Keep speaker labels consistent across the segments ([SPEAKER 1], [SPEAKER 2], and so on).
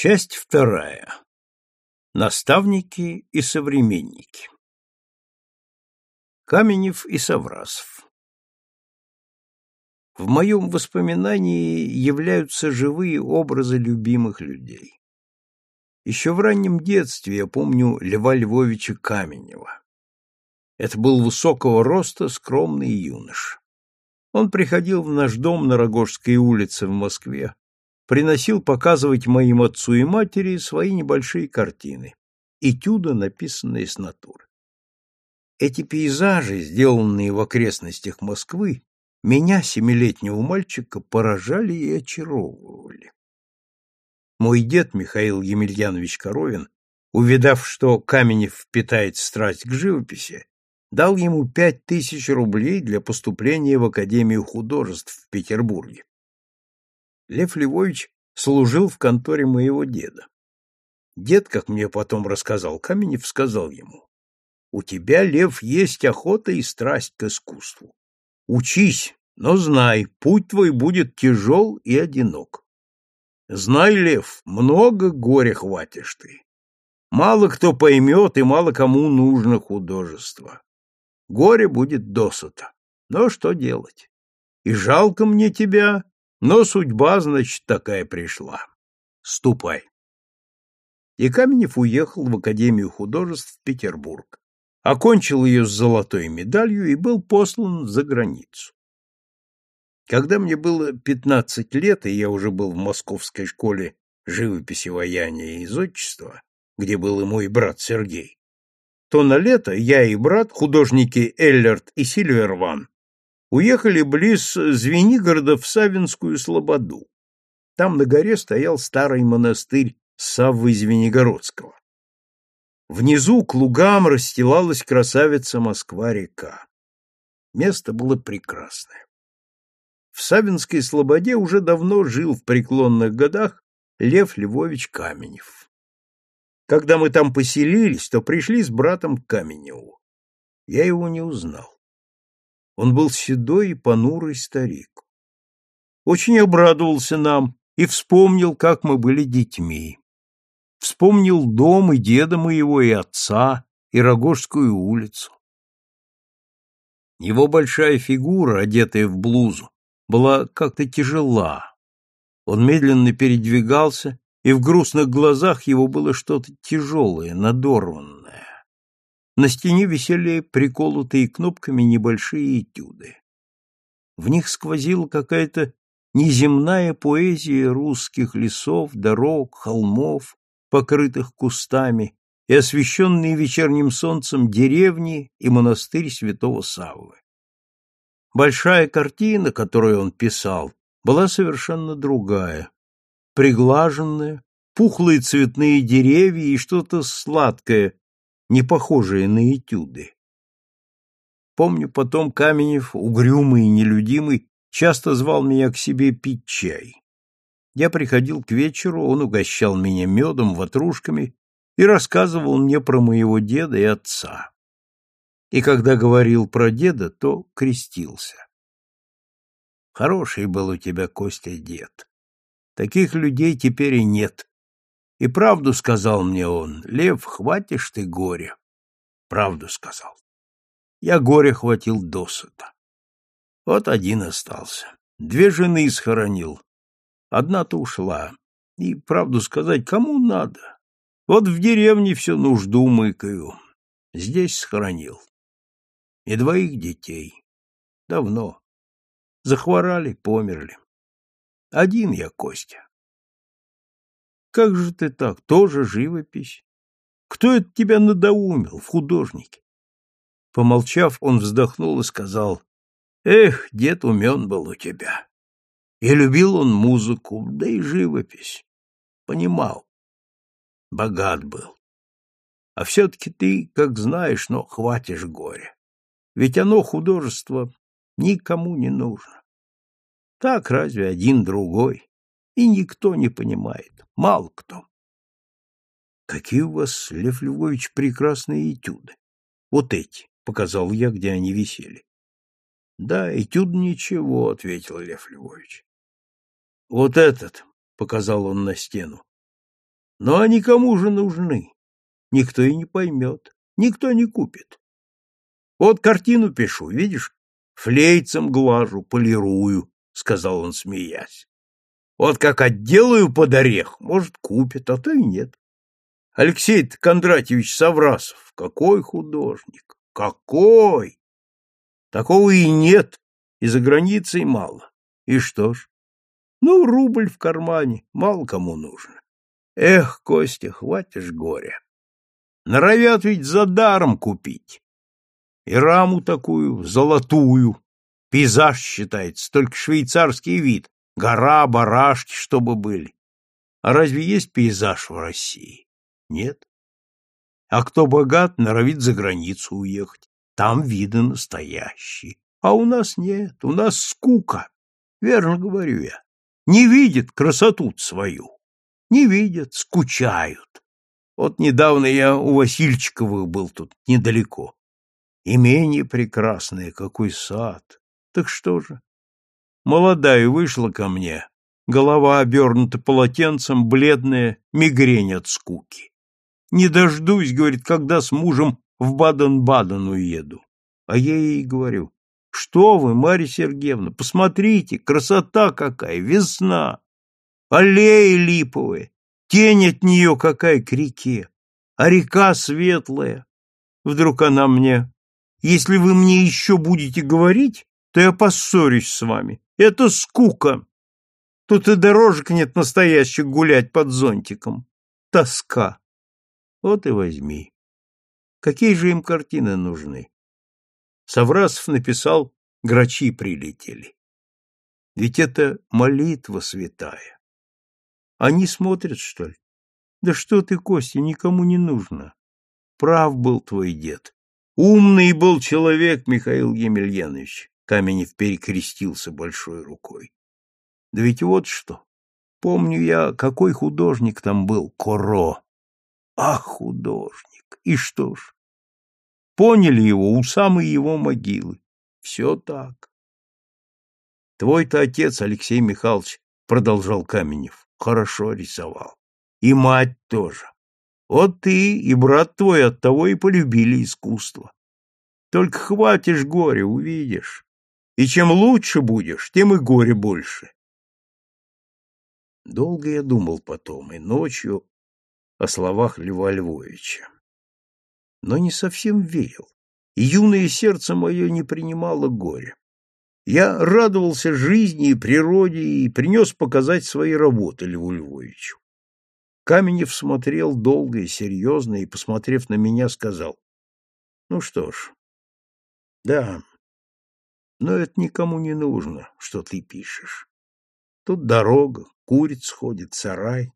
[SPEAKER 1] Часть вторая. Наставники и современники. Каменев и Саврасов. В моем воспоминании являются живые образы любимых людей. Еще в раннем детстве я помню Льва Львовича Каменева. Это был высокого роста скромный юнош. Он приходил в наш дом на Рогожской улице в Москве, приносил показывать моим отцу и матери свои небольшие картины, этюды, написанные с натуры. Эти пейзажи, сделанные в окрестностях Москвы, меня, семилетнего мальчика, поражали и очаровывали. Мой дед Михаил Емельянович Коровин, увидав, что Каменев питает страсть к живописи, дал ему пять тысяч рублей для поступления в Академию художеств в Петербурге. Лев Львович служил в конторе моего деда. Дед, как мне потом рассказал Каменев, сказал ему, «У тебя, Лев, есть охота и страсть к искусству. Учись, но знай, путь твой будет тяжел и одинок. Знай, Лев, много горя хватишь ты. Мало кто поймет и мало кому нужно художество. Горе будет досыта. Но что делать? И жалко мне тебя, но судьба, значит, такая пришла. Ступай. И Каменев уехал в Академию художеств в Петербург, окончил ее с золотой медалью и был послан за границу. Когда мне было пятнадцать лет, и я уже был в московской школе живописи, ваяния и зодчества, где был и мой брат Сергей, то на лето я и брат, художники Эллерт и Сильверван, уехали близ Звенигорода в Савинскую Слободу. Там на горе стоял старый монастырь Саввы Звенигородского. Внизу к лугам расстилалась красавица Москва-река. Место было прекрасное. В Савинской Слободе уже давно жил в преклонных годах Лев Львович Каменев. Когда мы там поселились, то пришли с братом к Каменеву. Я его не узнал. Он был седой и понурый старик. Очень обрадовался нам и вспомнил, как мы были детьми. Вспомнил дом и деда моего, и отца, и Рогожскую улицу. Его большая фигура, одетая в блузу, была как-то тяжела. Он медленно передвигался и в грустных глазах его было что-то тяжелое, надорванное. На стене висели приколотые кнопками небольшие этюды. В них сквозила какая-то неземная поэзия русских лесов, дорог, холмов, покрытых кустами, и освещенные вечерним солнцем деревни и монастырь святого Саввы. Большая картина, которую он писал, была совершенно другая, приглаженное, пухлые цветные деревья и что-то сладкое, не похожее на этюды. Помню, потом Каменев, угрюмый и нелюдимый, часто звал меня к себе пить чай. Я приходил к вечеру, он угощал меня медом, ватрушками и рассказывал мне про моего деда и отца. И когда говорил про деда, то крестился. Хороший был у тебя, Костя, дед. Таких людей теперь и нет. И правду сказал мне он, Лев, хватишь ты горя. Правду сказал. Я горе хватил досыта. Вот один остался. Две жены схоронил. Одна-то ушла. И, правду сказать, кому надо? Вот в деревне всю нужду мыкаю. Здесь схоронил. И двоих детей. Давно. Захворали, померли. Один я, Костя. Как же ты так? Тоже живопись? Кто это тебя надоумил в художнике? Помолчав, он вздохнул и сказал, Эх, дед умен был у тебя. И любил он музыку, да и живопись. Понимал. Богат был. А все-таки ты, как знаешь, но хватишь горя. Ведь оно, художество, никому не нужно. Так разве один другой? И никто не понимает, мало кто. Какие у вас, Лев Львович, прекрасные этюды. Вот эти, показал я, где они висели. Да, этюд ничего, ответил Лев Львович. Вот этот, показал он на стену. Но они кому же нужны? Никто и не поймет, никто не купит. Вот картину пишу, видишь, флейцем глажу, полирую, — сказал он, смеясь. Вот как отделаю под орех, может, купит, а то и нет. Алексей Кондратьевич Саврасов, какой художник, какой! Такого и нет, и за границей мало. И что ж? Ну, рубль в кармане, мало кому нужно. Эх, Костя, хватишь горя. Норовят ведь за даром купить. И раму такую, золотую. Пейзаж считается, только швейцарский вид. Гора, барашки, чтобы были. А разве есть пейзаж в России? Нет. А кто богат, норовит за границу уехать. Там виды настоящие. А у нас нет, у нас скука. Верно говорю я. Не видят красоту свою. Не видят, скучают. Вот недавно я у Васильчиковых был тут, недалеко. Имение прекрасное, какой сад. Так что же? Молодая вышла ко мне, голова обернута полотенцем, бледная, мигрень от скуки. Не дождусь, говорит, когда с мужем в Баден-Баден уеду. А я ей говорю, что вы, Марья Сергеевна, посмотрите, красота какая, весна, аллеи липовые, Тень от нее какая к реке, а река светлая. Вдруг она мне, если вы мне еще будете говорить, то я поссорюсь с вами. Это скука. Тут и дорожек нет настоящих гулять под зонтиком. Тоска. Вот и возьми. Какие же им картины нужны? Саврасов написал «Грачи прилетели». Ведь это молитва святая. Они смотрят, что ли? Да что ты, Костя, никому не нужно. Прав был твой дед. Умный был человек, Михаил Емельянович. Каменев перекрестился большой рукой. Да ведь вот что. Помню я, какой художник там был, Коро. Ах, художник! И что ж? Поняли его у самой его могилы. Все так. Твой-то отец, Алексей Михайлович, продолжал Каменев, хорошо рисовал. И мать тоже. Вот ты и брат твой оттого и полюбили искусство. Только хватишь горе, увидишь. И чем лучше будешь, тем и горе больше. Долго я думал потом, и ночью, о словах Льва Львовича. Но не совсем верил, и юное сердце мое не принимало горя. Я радовался жизни и природе и принес показать свои работы Льву Львовичу. Каменев смотрел долго и серьезно, и, посмотрев на меня, сказал, «Ну что ж, да, но это никому не нужно, что ты пишешь. Тут дорога, куриц ходит, сарай,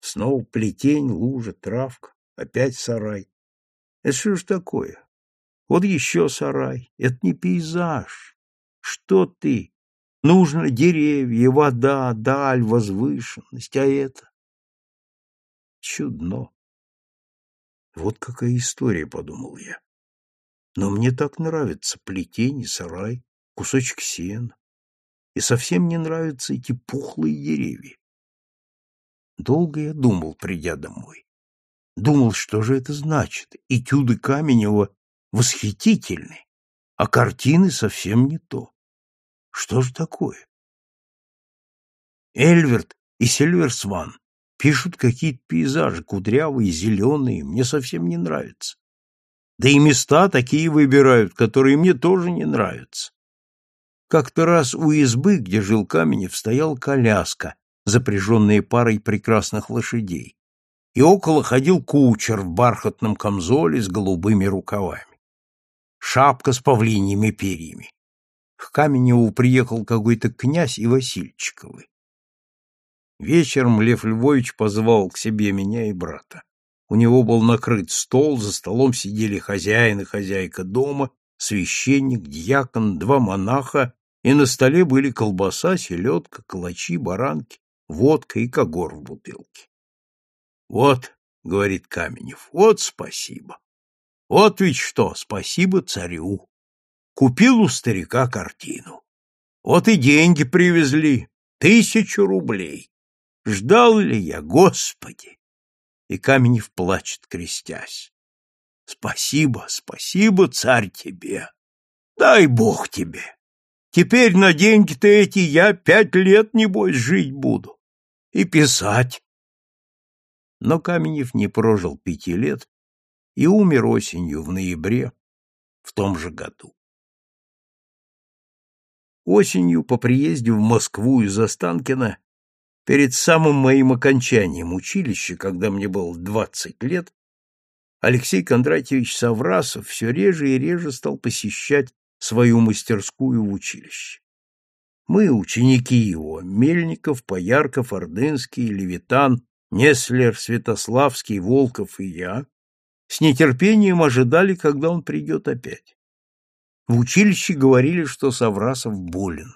[SPEAKER 1] снова плетень, лужа, травка, опять сарай. Это что ж такое? Вот еще сарай, это не пейзаж, что ты? Нужно деревья, вода, даль, возвышенность, а это? Чудно. Вот какая история, подумал я. Но мне так нравится плетень и сарай, кусочек сена. И совсем не нравятся эти пухлые деревья. Долго я думал, придя домой. Думал, что же это значит. Этюды Каменева восхитительны, а картины совсем не то. Что же такое? Эльверт и Сильверсван пишут какие-то пейзажи, кудрявые, зеленые, мне совсем не нравятся. Да и места такие выбирают, которые мне тоже не нравятся. Как-то раз у избы, где жил Каменев, стоял коляска, запряженная парой прекрасных лошадей, и около ходил кучер в бархатном камзоле с голубыми рукавами. Шапка с павлиньими перьями. К Каменеву приехал какой-то князь и Васильчиковы. Вечером Лев Львович позвал к себе меня и брата. У него был накрыт стол, за столом сидели хозяин и хозяйка дома, священник, дьякон, два монаха, и на столе были колбаса, селедка, калачи, баранки, водка и когор в бутылке. — Вот, — говорит Каменев, — вот спасибо. Вот ведь что, спасибо царю. Купил у старика картину. Вот и деньги привезли, тысячу рублей. Ждал ли я, Господи? И Каменев плачет, крестясь. Спасибо, спасибо, царь тебе. Дай бог тебе. Теперь на деньги-то эти я пять лет, небось, жить буду. И писать. Но Каменев не прожил пяти лет и умер осенью в ноябре в том же году. Осенью по приезде в Москву из Останкина, перед самым моим окончанием училища, когда мне было двадцать лет, Алексей Кондратьевич Саврасов все реже и реже стал посещать свою мастерскую в училище. Мы, ученики его, Мельников, Поярков, Ордынский, Левитан, Неслер, Святославский, Волков и я, с нетерпением ожидали, когда он придет опять. В училище говорили, что Саврасов болен.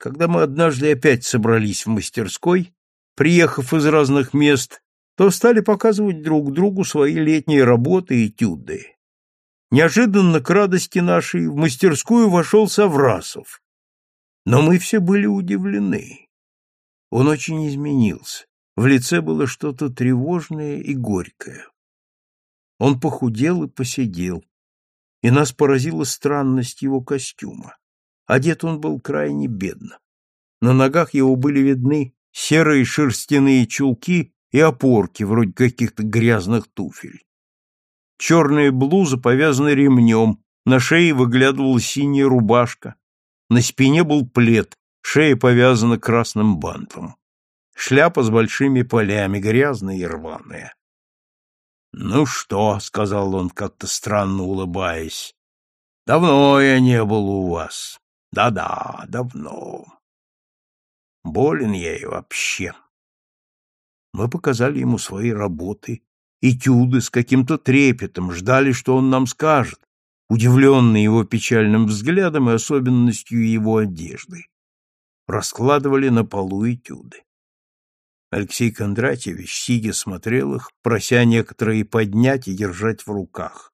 [SPEAKER 1] Когда мы однажды опять собрались в мастерской, приехав из разных мест, то стали показывать друг другу свои летние работы и этюды. Неожиданно к радости нашей в мастерскую вошел Саврасов. Но мы все были удивлены. Он очень изменился. В лице было что-то тревожное и горькое. Он похудел и посидел, и нас поразила странность его костюма. Одет он был крайне бедно. На ногах его были видны серые шерстяные чулки и опорки, вроде каких-то грязных туфель. Черная блуза повязана ремнем, на шее выглядывала синяя рубашка, на спине был плед, шея повязана красным бантом. Шляпа с большими полями, грязная и рваная. «Ну что?» — сказал он, как-то странно улыбаясь. «Давно я не был у вас. Да-да, давно. Болен я и вообще». Мы показали ему свои работы, этюды с каким-то трепетом, ждали, что он нам скажет, удивленный его печальным взглядом и особенностью его одежды. Раскладывали на полу этюды. Алексей Кондратьевич, сидя, смотрел их, прося некоторые поднять и держать в руках.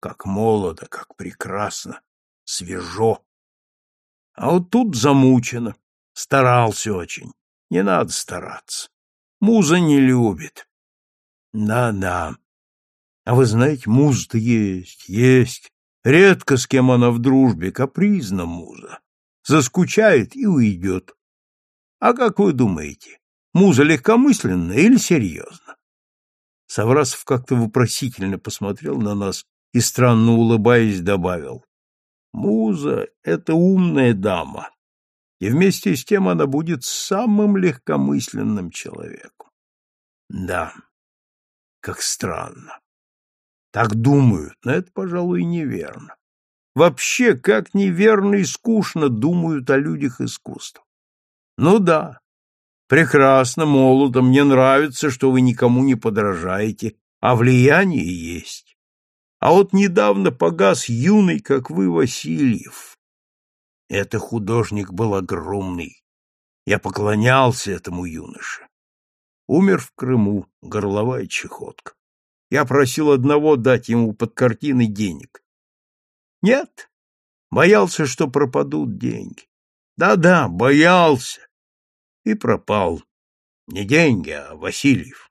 [SPEAKER 1] Как молодо, как прекрасно, свежо. А вот тут замучено, старался очень. Не надо стараться. Муза не любит. Да-да. А вы знаете, муза-то есть, есть. Редко с кем она в дружбе, капризна муза. Заскучает и уйдет. А как вы думаете, Муза легкомысленно или серьезно? Саврасов как-то вопросительно посмотрел на нас и, странно улыбаясь, добавил. Муза — это умная дама, и вместе с тем она будет самым легкомысленным человеком. Да, как странно. Так думают, но это, пожалуй, неверно. Вообще, как неверно и скучно думают о людях искусства. Ну да, Прекрасно, молодо, мне нравится, что вы никому не подражаете, а влияние есть. А вот недавно погас юный, как вы, Васильев. Это художник был огромный. Я поклонялся этому юноше. Умер в Крыму, горловая чехотка. Я просил одного дать ему под картины денег. Нет, боялся, что пропадут деньги. Да-да, боялся и пропал. Не деньги, а Васильев.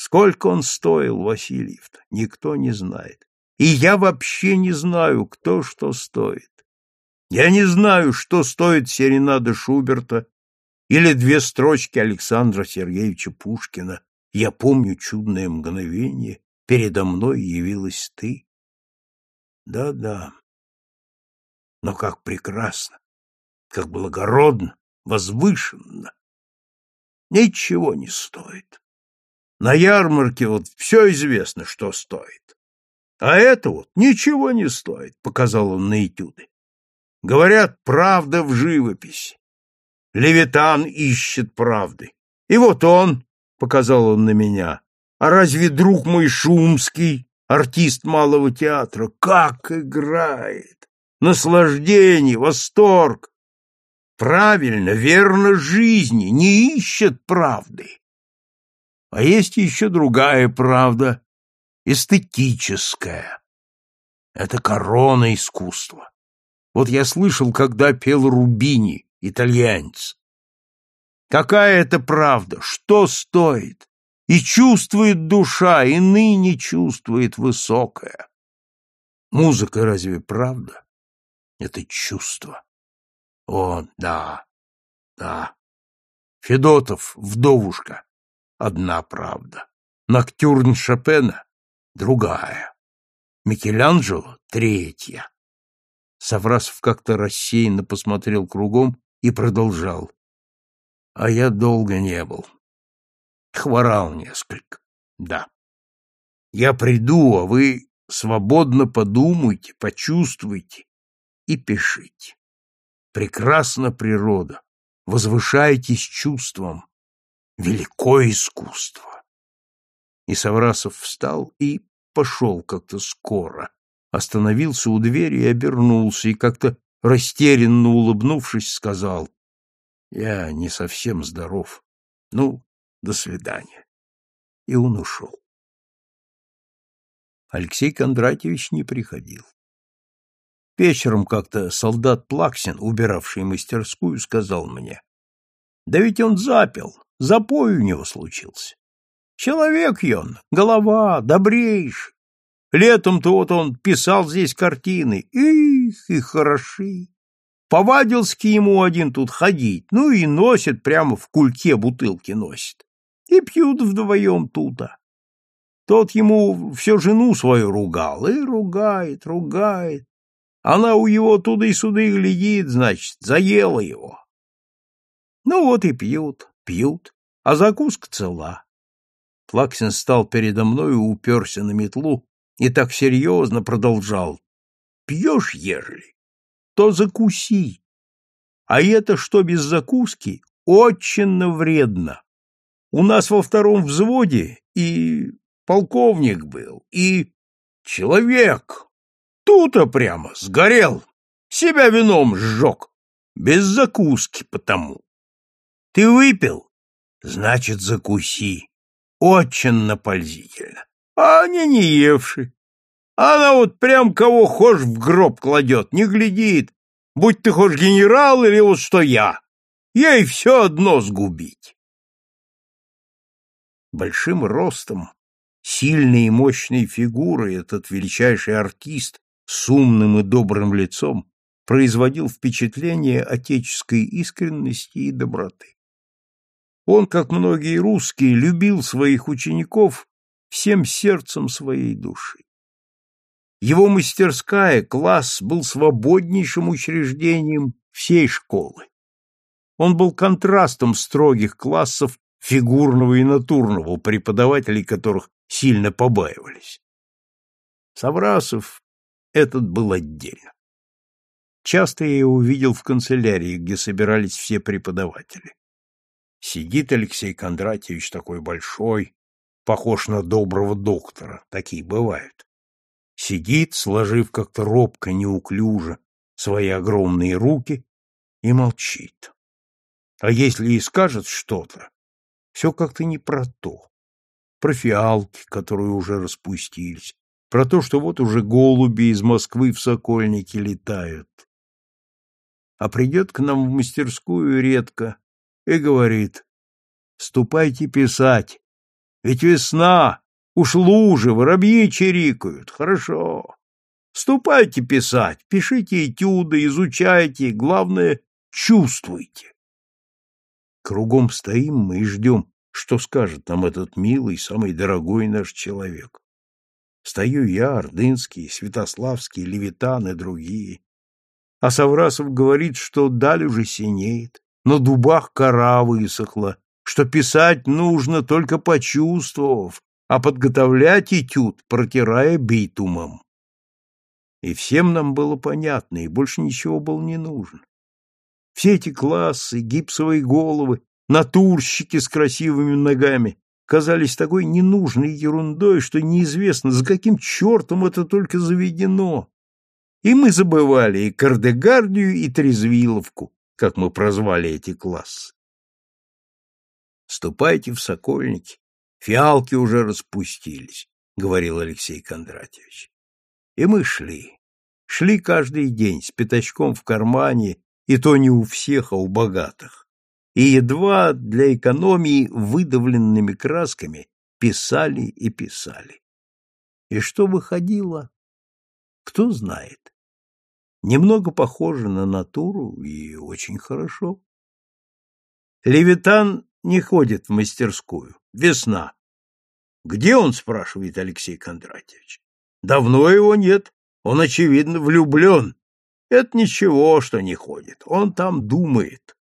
[SPEAKER 1] Сколько он стоил, Васильев-то, никто не знает. И я вообще не знаю, кто что стоит. Я не знаю, что стоит серенада Шуберта или две строчки Александра Сергеевича Пушкина. Я помню чудное мгновение, передо мной явилась ты. Да-да. Но как прекрасно, как благородно, возвышенно, ничего не стоит. На ярмарке вот все известно, что стоит. А это вот ничего не стоит, показал он на этюды. Говорят, правда в живописи. Левитан ищет правды. И вот он, показал он на меня. А разве друг мой Шумский, артист малого театра, как играет? Наслаждение, восторг. Правильно, верно жизни, не ищет правды. А есть еще другая правда, эстетическая. Это корона искусства. Вот я слышал, когда пел Рубини, итальянец. Какая это правда? Что стоит? И чувствует душа, и ныне чувствует высокое. Музыка разве правда? Это чувство. О, да, да. Федотов, вдовушка, одна правда. Ноктюрн Шопена — другая. Микеланджело — третья. Саврасов как-то рассеянно посмотрел кругом и продолжал. А я долго не был. Хворал несколько, да. Я приду, а вы свободно подумайте, почувствуйте и пишите. Прекрасна природа, возвышайтесь чувством. Великое искусство. И Саврасов встал и пошел как-то скоро, остановился у двери и обернулся, и как-то растерянно улыбнувшись, сказал, «Я не совсем здоров. Ну, до свидания». И он ушел. Алексей Кондратьевич не приходил. Вечером как-то солдат Плаксин, убиравший мастерскую, сказал мне, «Да ведь он запил, запой у него случился. Человек он, голова, добрейший. Летом-то вот он писал здесь картины. Их, и хороши. Повадился ему один тут ходить, ну и носит, прямо в кульке бутылки носит. И пьют вдвоем тута. Тот ему все жену свою ругал, и ругает, ругает. Она у его туда и сюда глядит, значит, заела его. Ну вот и пьют, пьют, а закуска цела. Плаксин стал передо мной и уперся на метлу, и так серьезно продолжал. Пьешь, ежели, то закуси. А это что без закуски? Очень вредно. У нас во втором взводе и полковник был, и человек. Тут-то прямо сгорел, себя вином сжег, без закуски потому. Ты выпил? Значит, закуси. Очень напользительно а они не евши. Она вот прям кого хошь в гроб кладет, не глядит, будь ты хошь генерал или вот что я. Ей все одно сгубить. Большим ростом, сильной и мощной фигурой этот величайший артист с умным и добрым лицом производил впечатление отеческой искренности и доброты. Он, как многие русские, любил своих учеников всем сердцем своей души. Его мастерская, класс, был свободнейшим учреждением всей школы. Он был контрастом строгих классов фигурного и натурного, преподавателей которых сильно побаивались. Саврасов этот был отдельно. Часто я его видел в канцелярии, где собирались все преподаватели. Сидит Алексей Кондратьевич такой большой, похож на доброго доктора, такие бывают. Сидит, сложив как-то робко, неуклюже свои огромные руки и молчит. А если и скажет что-то, все как-то не про то. Про фиалки, которые уже распустились, про то, что вот уже голуби из Москвы в Сокольники летают. А придет к нам в мастерскую редко и говорит, «Ступайте писать, ведь весна, уж лужи, воробьи чирикают. Хорошо. Ступайте писать, пишите этюды, изучайте, главное, чувствуйте. Кругом стоим мы и ждем, что скажет нам этот милый, самый дорогой наш человек. Стою я, Ордынский, Святославский, Левитан и другие. А Саврасов говорит, что даль уже синеет, на дубах кора высохла, что писать нужно только почувствовав, а подготовлять этюд, протирая битумом. И всем нам было понятно, и больше ничего было не нужно. Все эти классы, гипсовые головы, натурщики с красивыми ногами казались такой ненужной ерундой, что неизвестно, за каким чертом это только заведено. И мы забывали и Кардегардию, и Трезвиловку, как мы прозвали эти классы. Ступайте в Сокольники. Фиалки уже распустились, — говорил Алексей Кондратьевич. И мы шли. Шли каждый день с пятачком в кармане, и то не у всех, а у богатых. И едва для экономии выдавленными красками писали и писали. И что выходило, кто знает. Немного похоже на натуру и очень хорошо. Левитан не ходит в мастерскую. Весна. Где он, спрашивает Алексей Кондратьевич. Давно его нет. Он, очевидно, влюблен. Это ничего, что не ходит. Он там думает.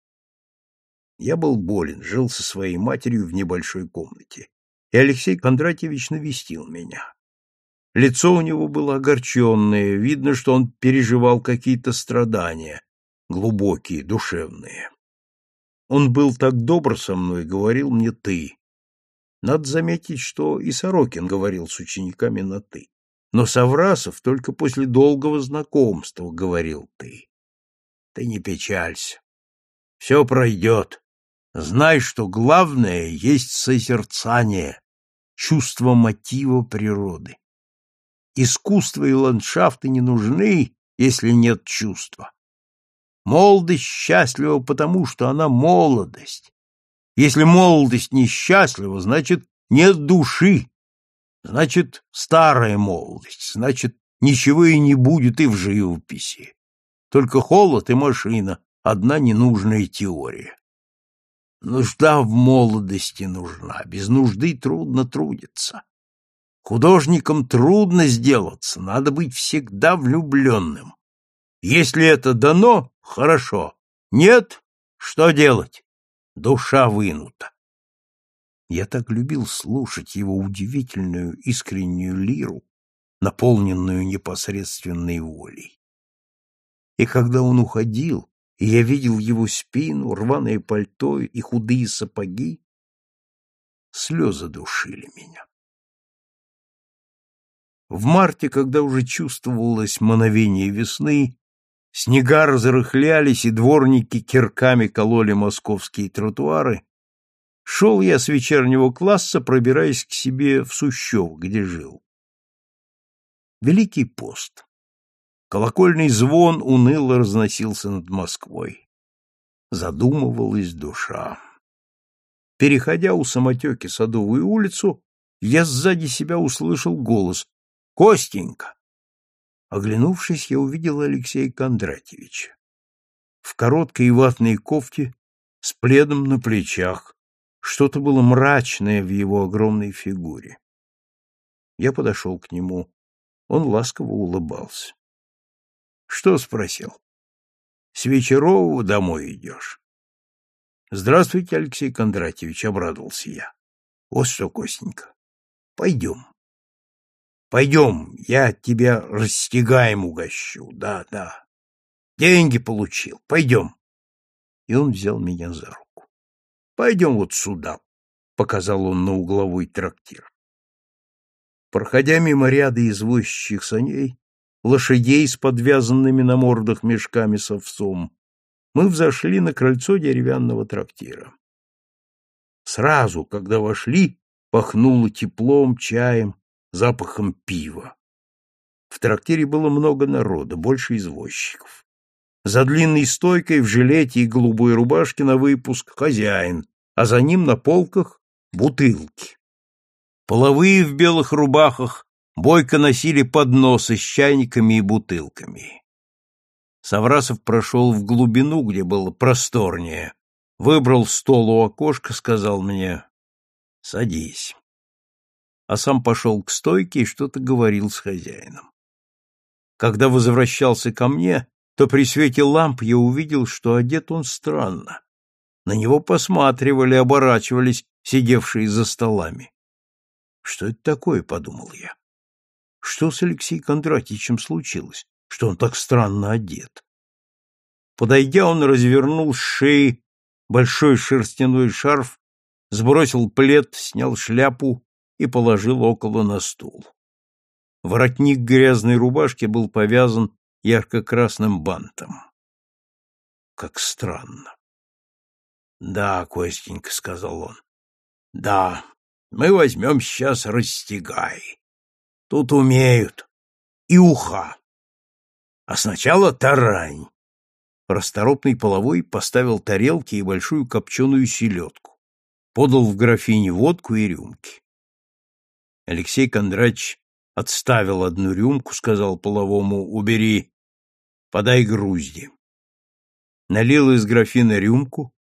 [SPEAKER 1] Я был болен, жил со своей матерью в небольшой комнате, и Алексей Кондратьевич навестил меня. Лицо у него было огорченное, видно, что он переживал какие-то страдания, глубокие, душевные. Он был так добр со мной, говорил мне «ты». Надо заметить, что и Сорокин говорил с учениками на «ты». Но Саврасов только после долгого знакомства говорил «ты». Ты не печалься. Все пройдет. Знай, что главное есть созерцание, чувство мотива природы. Искусство и ландшафты не нужны, если нет чувства. Молодость счастлива потому, что она молодость. Если молодость несчастлива, значит, нет души. Значит, старая молодость, значит, ничего и не будет и в живописи. Только холод и машина, одна ненужная теория. Нужда в молодости нужна, без нужды трудно трудиться. Художникам трудно сделаться, надо быть всегда влюбленным. Если это дано, хорошо. Нет, что делать? Душа вынута. Я так любил слушать его удивительную искреннюю лиру, наполненную непосредственной волей. И когда он уходил, и я видел его спину, рваное пальто и худые сапоги, слезы душили меня. В марте, когда уже чувствовалось мановение весны, снега разрыхлялись и дворники кирками кололи московские тротуары, шел я с вечернего класса, пробираясь к себе в Сущев, где жил. Великий пост. Колокольный звон уныло разносился над Москвой. Задумывалась душа. Переходя у самотеки Садовую улицу, я сзади себя услышал голос Костенька! Оглянувшись, я увидел Алексея Кондратьевича. В короткой ватной кофте, с пледом на плечах, что-то было мрачное в его огромной фигуре. Я подошел к нему. Он ласково улыбался. — Что? — спросил. — С вечерового домой идешь? — Здравствуйте, Алексей Кондратьевич, — обрадовался я. — Вот что, Костенька, пойдем. Пойдем, я тебя растягаем угощу. Да, да. Деньги получил. Пойдем. И он взял меня за руку. Пойдем вот сюда, показал он на угловой трактир. Проходя мимо ряда извозчичьих саней, лошадей с подвязанными на мордах мешками с овсом, мы взошли на крыльцо деревянного трактира. Сразу, когда вошли, пахнуло теплом, чаем, запахом пива. В трактире было много народа, больше извозчиков. За длинной стойкой в жилете и голубой рубашке на выпуск хозяин, а за ним на полках бутылки. Половые в белых рубахах бойко носили подносы с чайниками и бутылками. Саврасов прошел в глубину, где было просторнее, выбрал стол у окошка, сказал мне «Садись» а сам пошел к стойке и что-то говорил с хозяином. Когда возвращался ко мне, то при свете ламп я увидел, что одет он странно. На него посматривали, оборачивались сидевшие за столами. Что это такое, подумал я. Что с Алексеем Кондратьевичем случилось, что он так странно одет? Подойдя, он развернул с шеи большой шерстяной шарф, сбросил плед, снял шляпу и положил около на стул. Воротник грязной рубашки был повязан ярко-красным бантом. Как странно. — Да, Костенька, — сказал он, — да, мы возьмем сейчас растягай. Тут умеют. И уха. А сначала тарань. Расторопный половой поставил тарелки и большую копченую селедку. Подал в графине водку и рюмки. Алексей Кондрач отставил одну рюмку, сказал половому «убери, подай грузди». Налил из графина рюмку,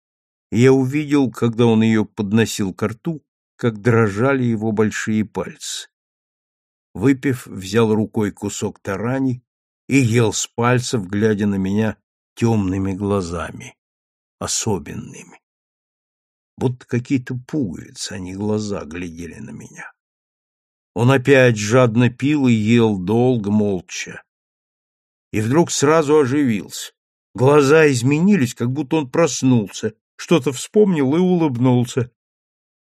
[SPEAKER 1] и я увидел, когда он ее подносил к рту, как дрожали его большие пальцы. Выпив, взял рукой кусок тарани и ел с пальцев, глядя на меня темными глазами, особенными. Будто какие-то пуговицы, а не глаза глядели на меня. Он опять жадно пил и ел долго, молча. И вдруг сразу оживился. Глаза изменились, как будто он проснулся, что-то вспомнил и улыбнулся.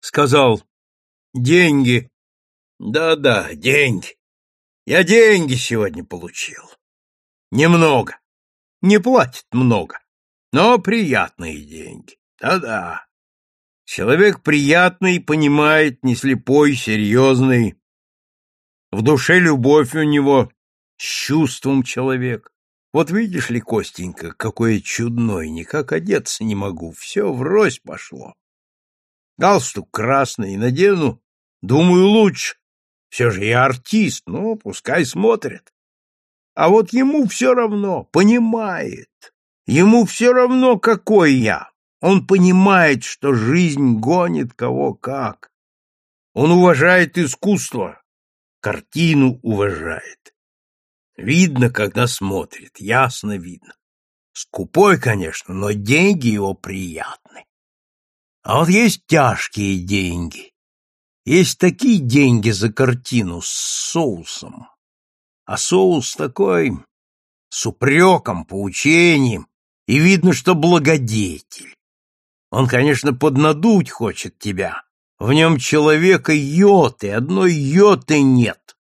[SPEAKER 1] Сказал, «Деньги, да-да, деньги. Я деньги сегодня получил. Немного. Не платит много, но приятные деньги. Да-да. Человек приятный, понимает, не слепой, серьезный. В душе любовь у него, с чувством человек. Вот видишь ли, Костенька, какой чудной, никак одеться не могу, все врозь пошло. Галстук красный надену, думаю, лучше. Все же я артист, ну, пускай смотрит. А вот ему все равно, понимает. Ему все равно, какой я. Он понимает, что жизнь гонит кого как. Он уважает искусство, картину уважает. Видно, когда смотрит, ясно видно. Скупой, конечно, но деньги его приятны. А вот есть тяжкие деньги. Есть такие деньги за картину с соусом. А соус такой с упреком, поучением, и видно, что благодетель. Он, конечно, поднадуть хочет тебя. В нем человека йоты, одной йоты нет.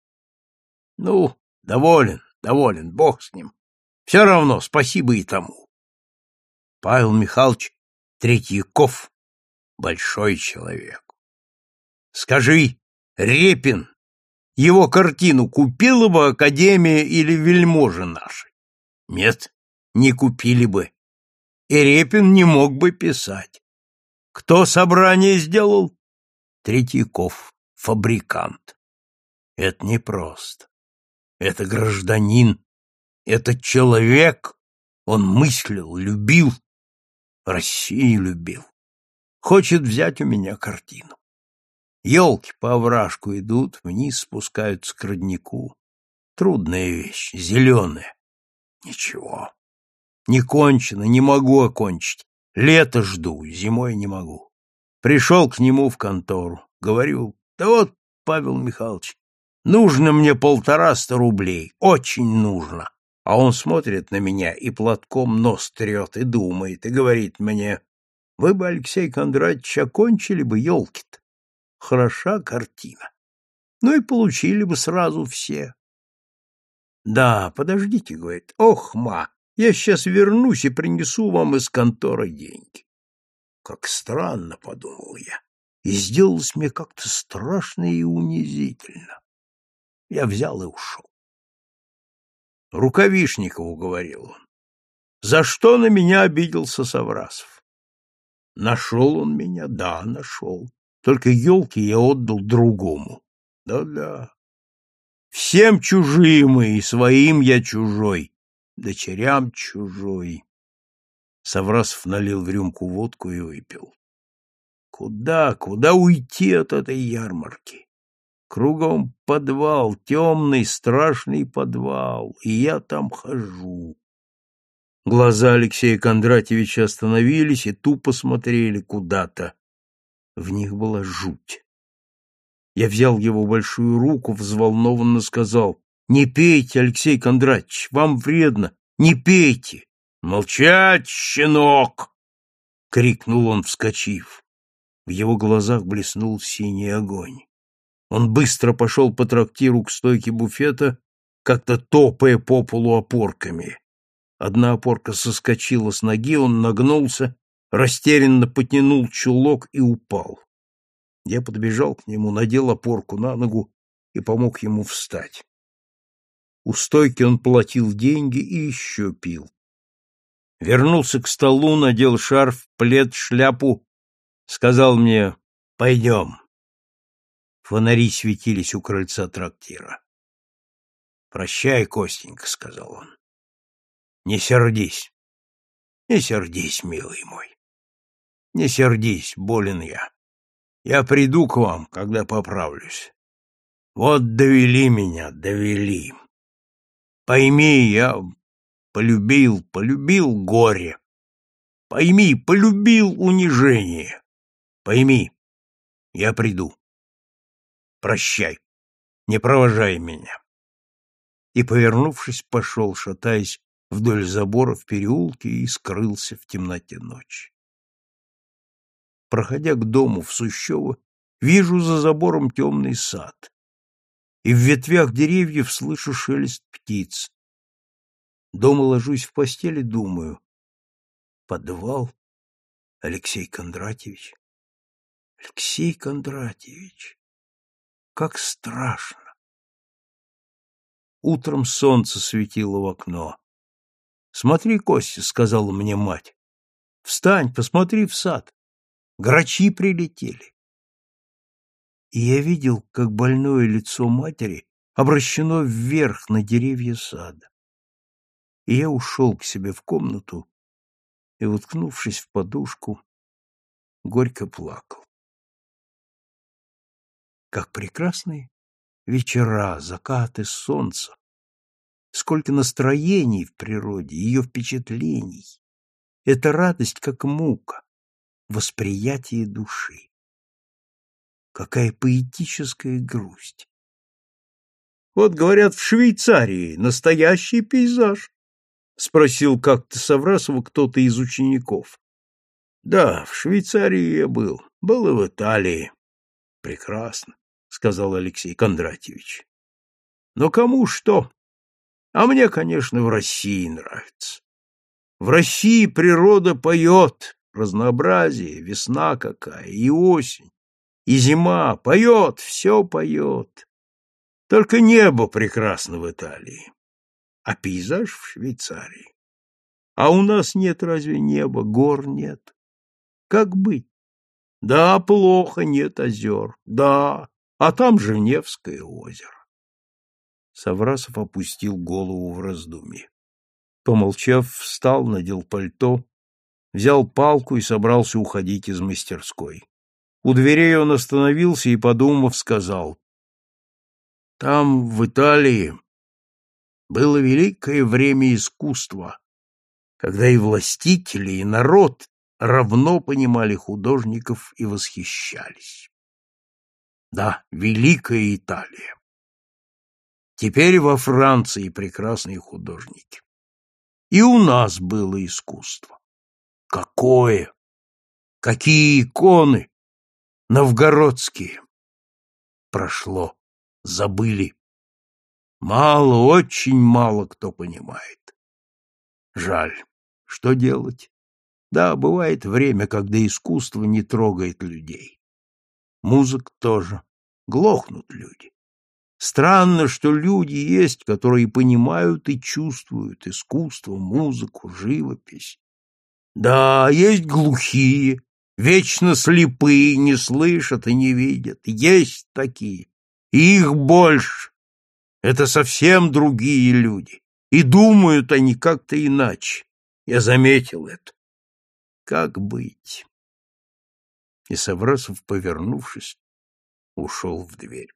[SPEAKER 1] Ну, доволен, доволен, бог с ним. Все равно спасибо и тому. Павел Михайлович Третьяков — большой человек. Скажи, Репин, его картину купила бы Академия или вельможи наши? Нет, не купили бы. И Репин не мог бы писать. Кто собрание сделал? Третьяков, фабрикант. Это непросто. Это гражданин, это человек. Он мыслил, любил, Россию любил. Хочет взять у меня картину. Елки по овражку идут, вниз спускаются к роднику. Трудная вещь, зеленая. Ничего. Не кончено, не могу окончить. Лето жду, зимой не могу. Пришел к нему в контору. Говорю, да вот, Павел Михайлович, нужно мне полтораста рублей, очень нужно. А он смотрит на меня и платком нос трет, и думает, и говорит мне, вы бы, Алексей Кондратьевич, окончили бы елки-то хороша картина. Ну и получили бы сразу все. Да, подождите, говорит. Ох, ма, я сейчас вернусь и принесу вам из конторы деньги. Как странно, подумал я, и сделалось мне как-то страшно и унизительно. Я взял и ушел. Рукавишникову, говорил он. За что на меня обиделся Саврасов? Нашел он меня? Да, нашел. Только елки я отдал другому. Да-да. Всем чужие мы, и своим я чужой, дочерям чужой. Саврасов налил в рюмку водку и выпил. Куда, куда уйти от этой ярмарки? Кругом подвал, темный, страшный подвал, и я там хожу. Глаза Алексея Кондратьевича остановились и тупо смотрели куда-то. В них была жуть. Я взял его большую руку, взволнованно сказал, «Не пейте, Алексей Кондратьевич, вам вредно, не пейте!» «Молчать, щенок!» — крикнул он, вскочив. В его глазах блеснул синий огонь. Он быстро пошел по трактиру к стойке буфета, как-то топая по полу опорками. Одна опорка соскочила с ноги, он нагнулся растерянно потянул чулок и упал. Я подбежал к нему, надел опорку на ногу и помог ему встать. У стойки он платил деньги и еще пил. Вернулся к столу, надел шарф, плед, шляпу, сказал мне «Пойдем». Фонари светились у крыльца трактира. «Прощай, Костенька», — сказал он. «Не сердись, не сердись, милый мой. Не сердись, болен я. Я приду к вам, когда поправлюсь. Вот довели меня, довели. Пойми, я полюбил, полюбил горе. Пойми, полюбил унижение. Пойми, я приду. Прощай, не провожай меня. И, повернувшись, пошел, шатаясь вдоль забора в переулке и скрылся в темноте ночи. Проходя к дому в Сущево, вижу за забором темный сад, и в ветвях деревьев слышу шелест птиц. Дома ложусь в постели, думаю. Подвал Алексей Кондратьевич. Алексей Кондратьевич, как страшно. Утром солнце светило в окно. «Смотри, Костя», — сказала мне мать, — «встань, посмотри в сад. Грачи прилетели». И я видел, как больное лицо матери обращено вверх на деревья сада. И я ушел к себе в комнату и, уткнувшись в подушку, горько плакал. Как прекрасные вечера, закаты солнца, сколько настроений в природе, ее впечатлений. Это радость, как мука, восприятие души. Какая поэтическая грусть. Вот, говорят, в Швейцарии настоящий пейзаж, спросил как-то Саврасова кто-то из учеников. Да, в Швейцарии я был, был и в Италии. Прекрасно, сказал Алексей Кондратьевич. Но кому что? А мне, конечно, в России нравится. В России природа поет, разнообразие, весна какая, и осень, и зима, поет, все поет. Только небо прекрасно в Италии, а пейзаж в Швейцарии. А у нас нет разве неба, гор нет? Как быть? Да, плохо, нет озер, да, а там же Невское озеро. Саврасов опустил голову в раздумье. Помолчав, встал, надел пальто, взял палку и собрался уходить из мастерской. У дверей он остановился и, подумав, сказал, «Там, в Италии, было великое время искусства, когда и властители, и народ равно понимали художников и восхищались. Да, великая Италия. Теперь во Франции прекрасные художники. И у нас было искусство. Какое! Какие иконы! Новгородские! Прошло, забыли. Мало, очень мало кто понимает. Жаль. Что делать? Да, бывает время, когда искусство не трогает людей. Музык тоже. Глохнут люди. Странно, что люди есть, которые понимают и чувствуют искусство, музыку, живопись. Да, есть глухие, вечно слепые, не слышат и не видят. Есть такие. И их больше. Это совсем другие люди. И думают они как-то иначе. Я заметил это. Как быть? И Саврасов, повернувшись, ушел в дверь.